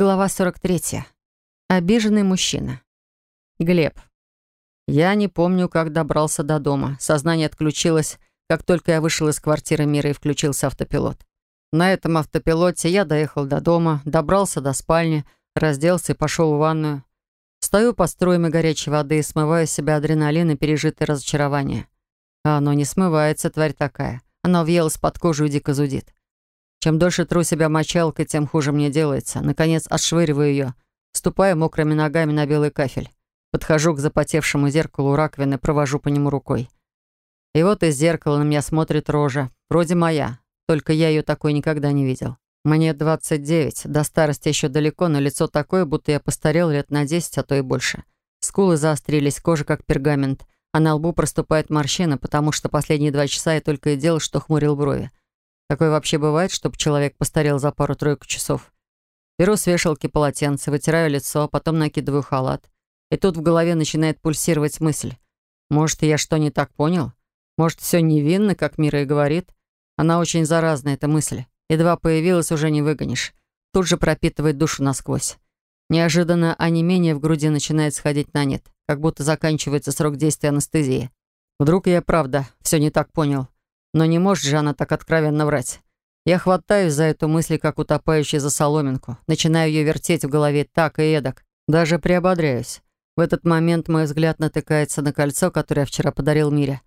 Глава 43. Обиженный мужчина. Глеб. Я не помню, как добрался до дома. Сознание отключилось, как только я вышел из квартиры мира и включился автопилот. На этом автопилоте я доехал до дома, добрался до спальни, разделся и пошел в ванную. Стою под струями горячей воды и смываю с себя адреналин и пережитое разочарование. А оно не смывается, тварь такая. Оно въелось под кожу и дико зудит. Чем дольше тру себя мочалкой, тем хуже мне делается. Наконец, отшвыриваю ее, ступаю мокрыми ногами на белый кафель. Подхожу к запотевшему зеркалу раковины, провожу по нему рукой. И вот из зеркала на меня смотрит рожа. Вроде моя, только я ее такой никогда не видел. Мне 29, до старости еще далеко, но лицо такое, будто я постарел лет на 10, а то и больше. Скулы заострились, кожа как пергамент, а на лбу проступает морщина, потому что последние два часа я только и делал, что хмурил брови. Такое вообще бывает, чтобы человек постарел за пару-тройку часов. Беру с вешалки полотенце, вытираю лицо, потом накидываю халат. И тут в голове начинает пульсировать мысль. Может, я что не так понял? Может, все невинно, как Мира и говорит? Она очень заразная, эта мысль. Едва появилась, уже не выгонишь. Тут же пропитывает душу насквозь. Неожиданно онемение в груди начинает сходить на нет, как будто заканчивается срок действия анестезии. Вдруг я правда все не так понял. Но не может же она так откровенно врать. Я хватаюсь за эту мысль, как утопающий за соломинку. Начинаю ее вертеть в голове так и эдак. Даже приободряюсь. В этот момент мой взгляд натыкается на кольцо, которое я вчера подарил Мире.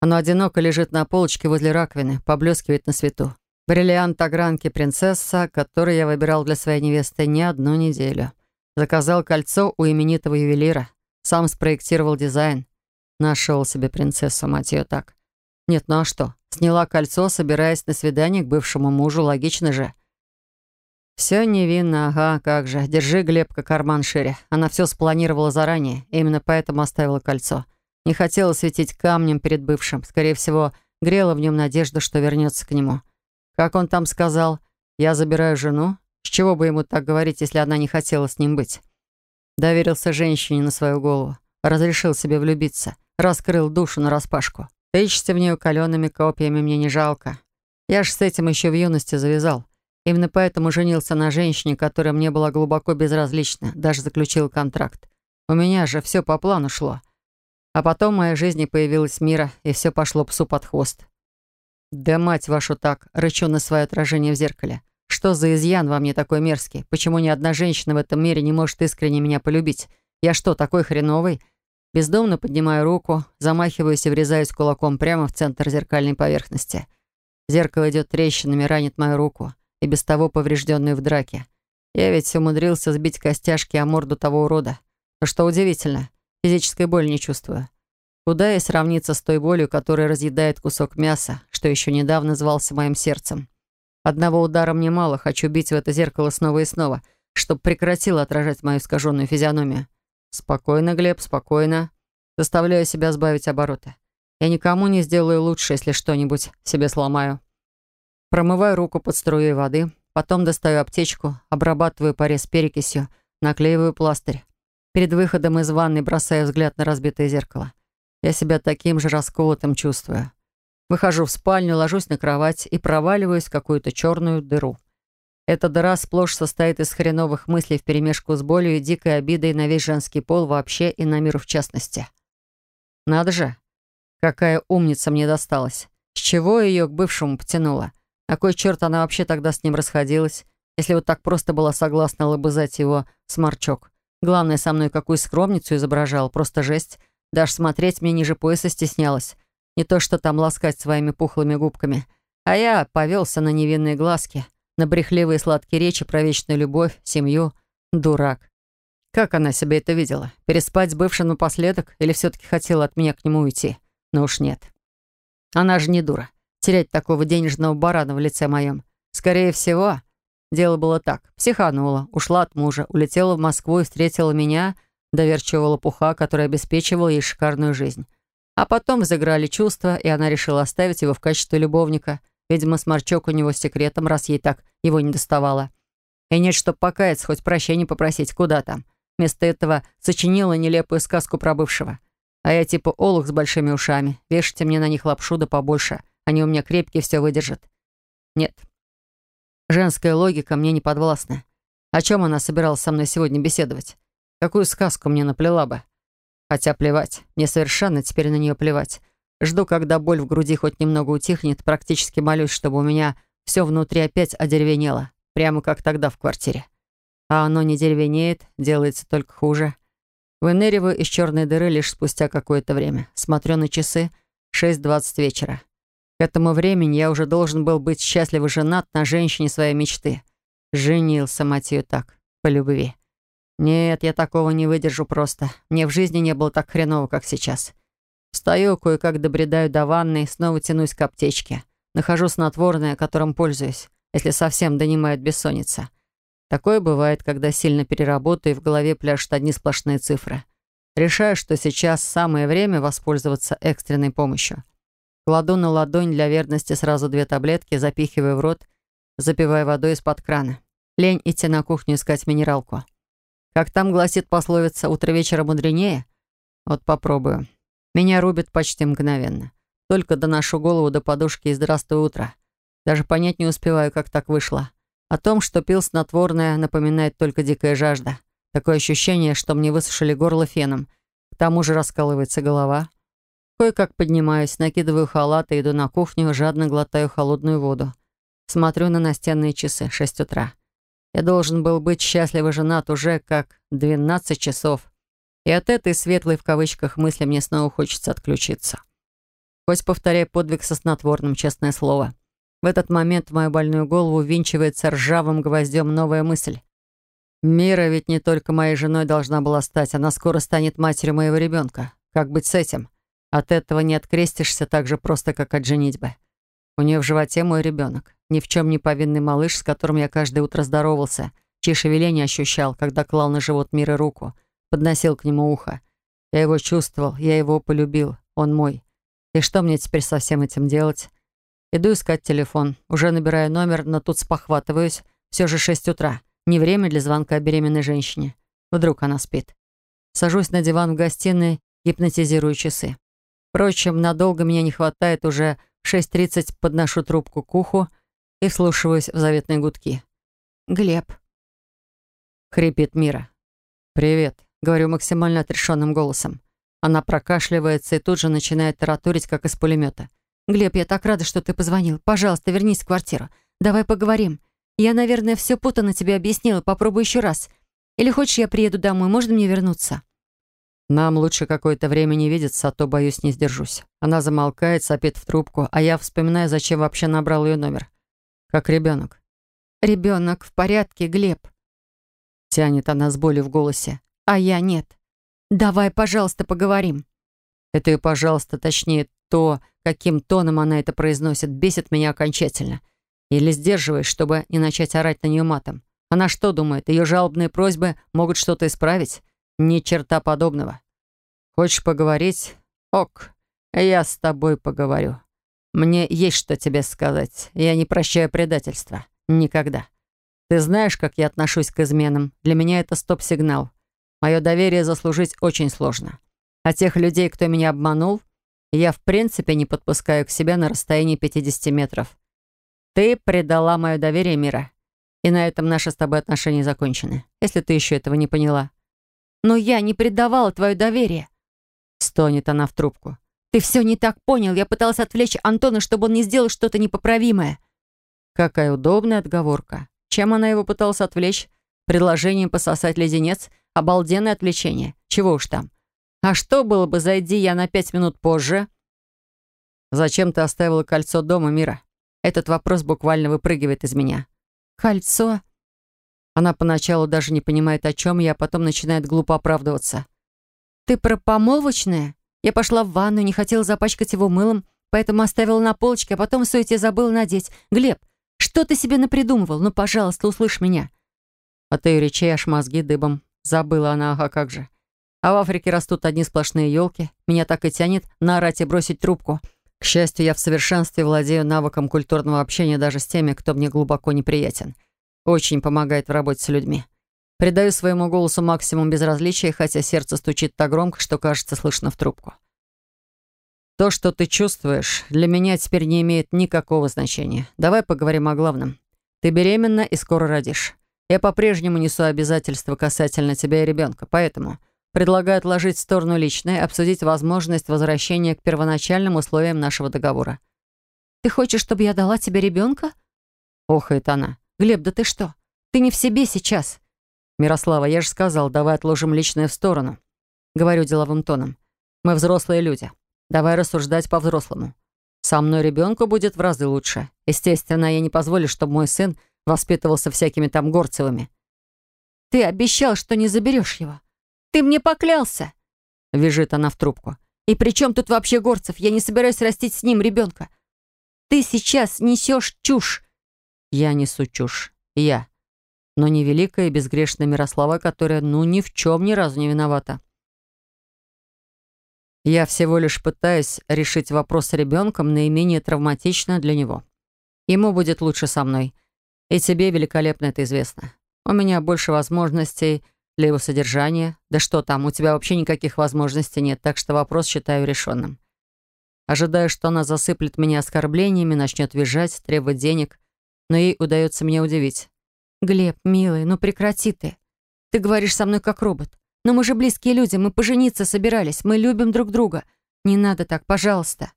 Оно одиноко лежит на полочке возле раковины, поблескивает на свету. Бриллиант огранки принцесса, который я выбирал для своей невесты не одну неделю. Заказал кольцо у именитого ювелира. Сам спроектировал дизайн. Нашел себе принцессу, мать ее так. Нет, ну а что? Сняла кольцо, собираясь на свидание к бывшему мужу, логично же. Все невинно, ага, как же. Держи, Глебка, карман шире. Она все спланировала заранее, именно поэтому оставила кольцо. Не хотела светить камнем перед бывшим. Скорее всего, грела в нем надежда, что вернется к нему. Как он там сказал, «Я забираю жену». С чего бы ему так говорить, если она не хотела с ним быть? Доверился женщине на свою голову. Разрешил себе влюбиться. Раскрыл душу нараспашку. Тычься в нее калеными копьями мне не жалко. Я ж с этим еще в юности завязал. Именно поэтому женился на женщине, которая мне была глубоко безразлична, даже заключил контракт. У меня же все по плану шло. А потом в моей жизни появилась Мира, и все пошло псу под хвост. «Да мать вашу так!» — рычу на свое отражение в зеркале. «Что за изъян во мне такой мерзкий? Почему ни одна женщина в этом мире не может искренне меня полюбить? Я что, такой хреновый? Бездомно поднимаю руку, замахиваюсь и врезаюсь кулаком прямо в центр зеркальной поверхности. Зеркало идет трещинами, ранит мою руку, и без того поврежденную в драке. Я ведь умудрился сбить костяшки о морду того урода. Что удивительно, физической боли не чувствую. Куда и сравниться с той болью, которая разъедает кусок мяса, что еще недавно звался моим сердцем. Одного удара мне мало, хочу бить в это зеркало снова и снова, чтобы прекратило отражать мою искаженную физиономию. «Спокойно, Глеб, спокойно. Заставляю себя сбавить обороты. Я никому не сделаю лучше, если что-нибудь себе сломаю». Промываю руку под струей воды, потом достаю аптечку, обрабатываю порез перекисью, наклеиваю пластырь. Перед выходом из ванной бросаю взгляд на разбитое зеркало. Я себя таким же расколотым чувствую. Выхожу в спальню, ложусь на кровать и проваливаюсь в какую-то черную дыру. Эта дыра сплошь состоит из хреновых мыслей вперемешку с болью и дикой обидой на весь женский пол вообще и на мир в частности. Надо же, какая умница мне досталась. С чего ее к бывшему потянуло? На кой черт она вообще тогда с ним расходилась, если вот так просто была согласна лобызать его сморчок? Главное, со мной какую скромницу изображал, просто жесть. Даже смотреть мне ниже пояса стеснялась. Не то что там ласкать своими пухлыми губками. А я повелся на невинные глазки — на брехливые сладкие речи про вечную любовь, семью. Дурак. Как она себе это видела? Переспать с бывшим напоследок или все-таки хотела от меня к нему уйти? Ну уж нет. Она же не дура. Терять такого денежного барана в лице моем. Скорее всего, дело было так. Психанула, ушла от мужа, улетела в Москву и встретила меня, доверчивого лопуха, который обеспечивал ей шикарную жизнь. А потом взыграли чувства, и она решила оставить его в качестве любовника — Видимо, сморчок у него с секретом, раз ей так его не доставало. И нет, чтоб покаяться, хоть прощения попросить, куда там. Вместо этого сочинила нелепую сказку про бывшего. А я типа олух с большими ушами. Вешайте мне на них лапшу да побольше. Они у меня крепкие, все выдержат. Нет. Женская логика мне не подвластна. О чем она собиралась со мной сегодня беседовать? Какую сказку мне наплела бы? Хотя плевать. Мне совершенно теперь на нее плевать. Жду, когда боль в груди хоть немного утихнет, практически молюсь, чтобы у меня все внутри опять одеревенело, прямо как тогда в квартире. А оно не деревенеет, делается только хуже. Выныриваю из черной дыры лишь спустя какое-то время. Смотрю на часы. 6.20 вечера. К этому времени я уже должен был быть счастливо женат на женщине своей мечты. Женился, мать ее, так, по любви. Нет, я такого не выдержу просто. Мне в жизни не было так хреново, как сейчас. Встаю, кое-как добредаю до ванны, снова тянусь к аптечке. Нахожу снотворное, которым пользуюсь, если совсем донимает бессонница. Такое бывает, когда сильно переработаю, и в голове пляшут одни сплошные цифры. Решаю, что сейчас самое время воспользоваться экстренной помощью. Кладу на ладонь для верности сразу две таблетки, запихиваю в рот, запивая водой из-под крана. Лень идти на кухню искать минералку. Как там гласит пословица «утро вечера мудренее»? Вот попробую. Меня рубит почти мгновенно. Только доношу голову до подушки и «Здравствуй, утро». Даже понять не успеваю, как так вышло. О том, что пил снотворное, напоминает только дикая жажда. Такое ощущение, что мне высушили горло феном. К тому же раскалывается голова. Кое-как поднимаюсь, накидываю халат и иду на кухню, жадно глотаю холодную воду. Смотрю на настенные часы, 6 утра. Я должен был быть счастливо женат уже как 12 часов. И от этой светлой в кавычках мысли мне снова хочется отключиться. Хоть повторяй подвиг со снотворным, честное слово. В этот момент в мою больную голову винчивается ржавым гвоздем новая мысль. Мира ведь не только моей женой должна была стать, она скоро станет матерью моего ребенка. Как быть с этим? От этого не открестишься так же просто, как от женитьбы. У нее в животе мой ребенок. Ни в чем не повинный малыш, с которым я каждое утро здоровался, чьи шевеления ощущал, когда клал на живот мира руку — подносил к нему ухо. Я его чувствовал, я его полюбил, он мой. И что мне теперь со всем этим делать? Иду искать телефон, уже набираю номер, но тут спохватываюсь. Все же шесть утра. Не время для звонка беременной женщине. Вдруг она спит. Сажусь на диван в гостиной, гипнотизирую часы. Впрочем, надолго меня не хватает, уже в 6.30 подношу трубку к уху и вслушиваюсь в заветные гудки. «Глеб», — хрипит Мира. «Привет». Говорю максимально отрешенным голосом. Она прокашливается и тут же начинает тараторить, как из пулемета. «Глеб, я так рада, что ты позвонил. Пожалуйста, вернись в квартиру. Давай поговорим. Я, наверное, все путано тебе объяснила. Попробуй еще раз. Или хочешь, я приеду домой? Можно мне вернуться?» «Нам лучше какое-то время не видеться, а то, боюсь, не сдержусь». Она замолкает, сопит в трубку, а я вспоминаю, зачем вообще набрал ее номер. Как ребенок. «Ребенок в порядке, Глеб?» Тянет она с болью в голосе а я нет. Давай, пожалуйста, поговорим». Это и «пожалуйста», точнее, то, каким тоном она это произносит, бесит меня окончательно. Или сдерживаешь, чтобы не начать орать на нее матом. Она что думает, ее жалобные просьбы могут что-то исправить? Ни черта подобного. Хочешь поговорить? Ок, я с тобой поговорю. Мне есть что тебе сказать. Я не прощаю предательства. Никогда. Ты знаешь, как я отношусь к изменам. Для меня это стоп-сигнал. Мое доверие заслужить очень сложно. А тех людей, кто меня обманул, я в принципе не подпускаю к себе на расстоянии 50 метров. Ты предала мое доверие, Мира. И на этом наши с тобой отношения закончены, если ты еще этого не поняла. Но я не предавала твое доверие. Стонет она в трубку. Ты все не так понял. Я пыталась отвлечь Антона, чтобы он не сделал что-то непоправимое. Какая удобная отговорка. Чем она его пыталась отвлечь? Предложением пососать леденец — Обалденное отвлечение. Чего уж там. А что было бы, зайди я на пять минут позже? Зачем ты оставила кольцо дома, Мира? Этот вопрос буквально выпрыгивает из меня. Кольцо? Она поначалу даже не понимает, о чем я, а потом начинает глупо оправдываться. Ты про помолвочное? Я пошла в ванну, не хотела запачкать его мылом, поэтому оставила на полочке, а потом в суете забыла надеть. Глеб, что ты себе напридумывал? Ну, пожалуйста, услышь меня. От ее речей аж мозги дыбом. Забыла она, а как же. А в Африке растут одни сплошные елки. Меня так и тянет наорать и бросить трубку. К счастью, я в совершенстве владею навыком культурного общения даже с теми, кто мне глубоко неприятен. Очень помогает в работе с людьми. Придаю своему голосу максимум безразличия, хотя сердце стучит так громко, что кажется слышно в трубку. То, что ты чувствуешь, для меня теперь не имеет никакого значения. Давай поговорим о главном. Ты беременна и скоро родишь. Я по-прежнему несу обязательства касательно тебя и ребенка, поэтому предлагаю отложить в сторону личное и обсудить возможность возвращения к первоначальным условиям нашего договора». «Ты хочешь, чтобы я дала тебе ребенка?» Охает она. «Глеб, да ты что? Ты не в себе сейчас». «Мирослава, я же сказал, давай отложим личное в сторону». Говорю деловым тоном. «Мы взрослые люди. Давай рассуждать по-взрослому. Со мной ребенку будет в разы лучше. Естественно, я не позволю, чтобы мой сын воспитывался всякими там Горцевыми». «Ты обещал, что не заберешь его. Ты мне поклялся!» Вяжет она в трубку. «И при чем тут вообще Горцев? Я не собираюсь растить с ним ребенка. Ты сейчас несешь чушь. Я несу чушь. Я. Но не великая и безгрешная Мирослава, которая ну ни в чем ни разу не виновата. Я всего лишь пытаюсь решить вопрос с ребенком наименее травматично для него. Ему будет лучше со мной. И тебе великолепно это известно. У меня больше возможностей для его содержания. Да что там, у тебя вообще никаких возможностей нет, так что вопрос считаю решенным. Ожидаю, что она засыплет меня оскорблениями, начнет визжать, требовать денег, но ей удается меня удивить. «Глеб, милый, ну прекрати ты. Ты говоришь со мной как робот. Но мы же близкие люди, мы пожениться собирались, мы любим друг друга. Не надо так, пожалуйста».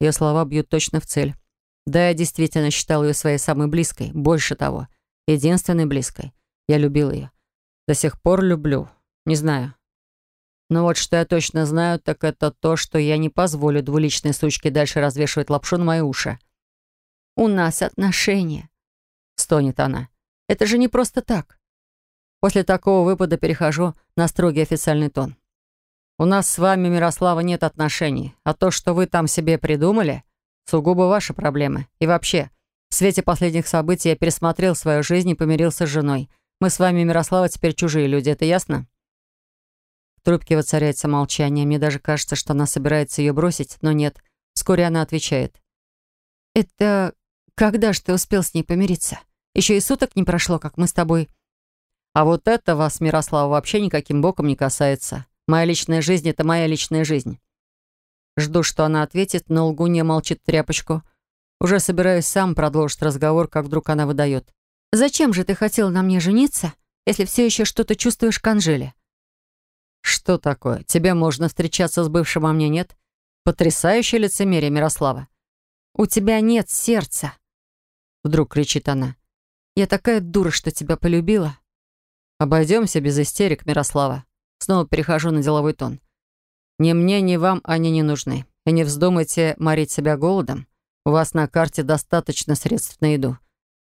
Ее слова бьют точно в цель. Да, я действительно считал ее своей самой близкой, больше того, единственной близкой. Я любил ее. До сих пор люблю. Не знаю, но вот что я точно знаю, так это то, что я не позволю двуличной сучке дальше развешивать лапшу на мои уши. «У нас отношения», — стонет она. «Это же не просто так». После такого выпада перехожу на строгий официальный тон. «У нас с вами, Мирослава, нет отношений, а то, что вы там себе придумали, сугубо ваши проблемы. И вообще, в свете последних событий я пересмотрел свою жизнь и помирился с женой. Мы с вами, Мирослава, теперь чужие люди, это ясно?» В трубке воцаряется молчание. Мне даже кажется, что она собирается ее бросить, но нет. Вскоре она отвечает. «Это когда ж ты успел с ней помириться? Еще и суток не прошло, как мы с тобой...» «А вот это вас, Мирослава, вообще никаким боком не касается. Моя личная жизнь — это моя личная жизнь». Жду, что она ответит, но лгунья молчит тряпочку. Уже собираюсь сам продолжить разговор, как вдруг она выдает. «Зачем же ты хотел на мне жениться, если все еще что-то чувствуешь к Анжеле?» «Что такое? Тебе можно встречаться с бывшим, а мне нет? Потрясающее лицемерие, Мирослава!» «У тебя нет сердца!» Вдруг кричит она. «Я такая дура, что тебя полюбила!» «Обойдемся без истерик, Мирослава!» Снова перехожу на деловой тон. «Ни мне, ни вам они не нужны. И не вздумайте морить себя голодом. У вас на карте достаточно средств на еду.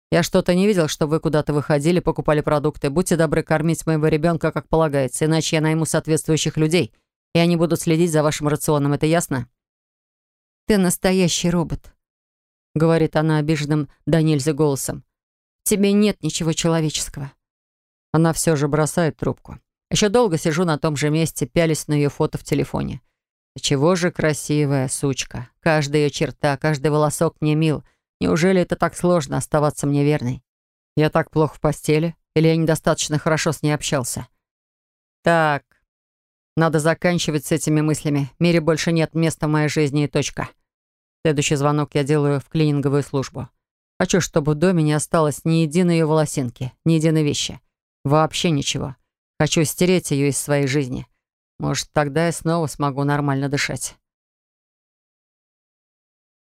Я что-то не видел, что вы куда-то выходили, покупали продукты. Будьте добры кормить моего ребенка, как полагается, иначе я найму соответствующих людей, и они будут следить за вашим рационом. Это ясно?» «Ты настоящий робот», — говорит она обиженным да нельзя голосом. «Тебе нет ничего человеческого». Она все же бросает трубку. Еще долго сижу на том же месте, пялись на ее фото в телефоне. Чего же красивая сучка. Каждая ее черта, каждый волосок мне мил — Неужели это так сложно оставаться мне верной? Я так плохо в постели? Или я недостаточно хорошо с ней общался? Так, надо заканчивать с этими мыслями. В мире больше нет места в моей жизни и точка. Следующий звонок я делаю в клининговую службу. Хочу, чтобы в доме не осталось ни единой ее волосинки, ни единой вещи. Вообще ничего. Хочу стереть ее из своей жизни. Может, тогда я снова смогу нормально дышать.